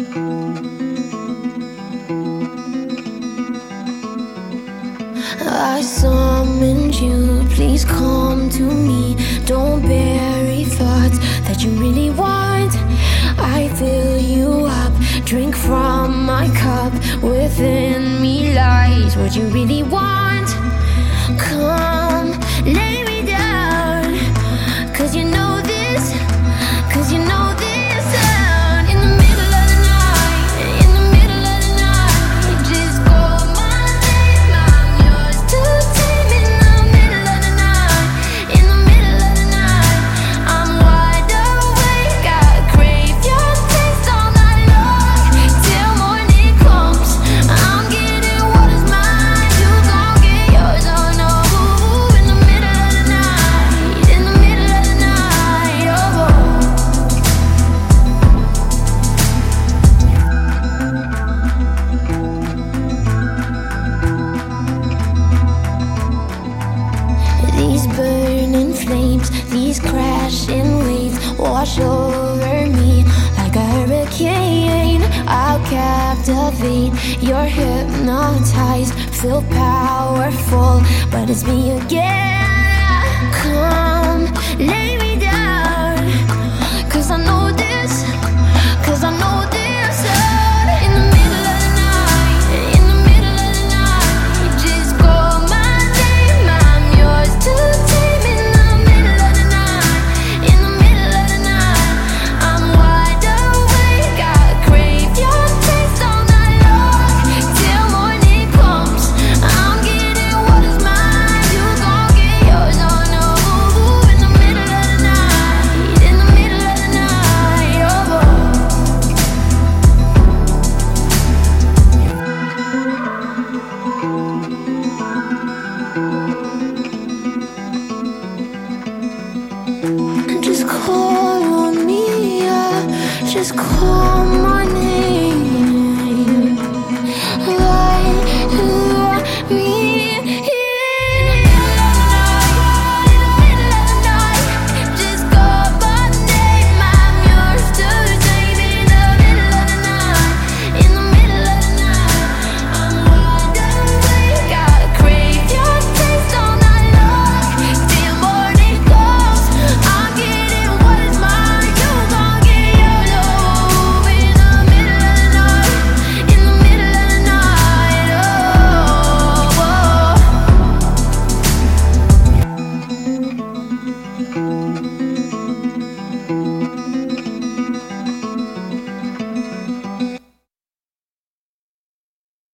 I summoned you, please come to me. Don't bury thoughts that you really want. I fill you up, drink from my cup. Within me lies what you really want. These burning flames, these crashing waves wash over me like a hurricane. I'll captivate, you're hypnotized, feel powerful, but it's me again. Come, lay is close.